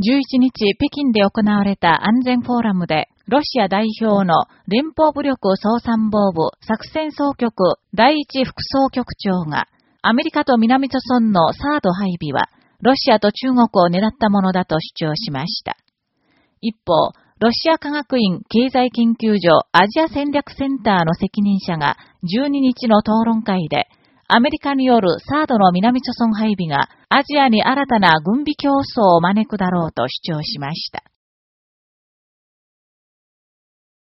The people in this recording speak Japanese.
11日、北京で行われた安全フォーラムで、ロシア代表の連邦武力総参謀部作戦総局第一副総局長が、アメリカと南朝村のサード配備は、ロシアと中国を狙ったものだと主張しました。一方、ロシア科学院経済研究所アジア戦略センターの責任者が12日の討論会で、アメリカによるサードの南朝村配備がアジアに新たな軍備競争を招くだろうと主張しました。